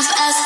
have as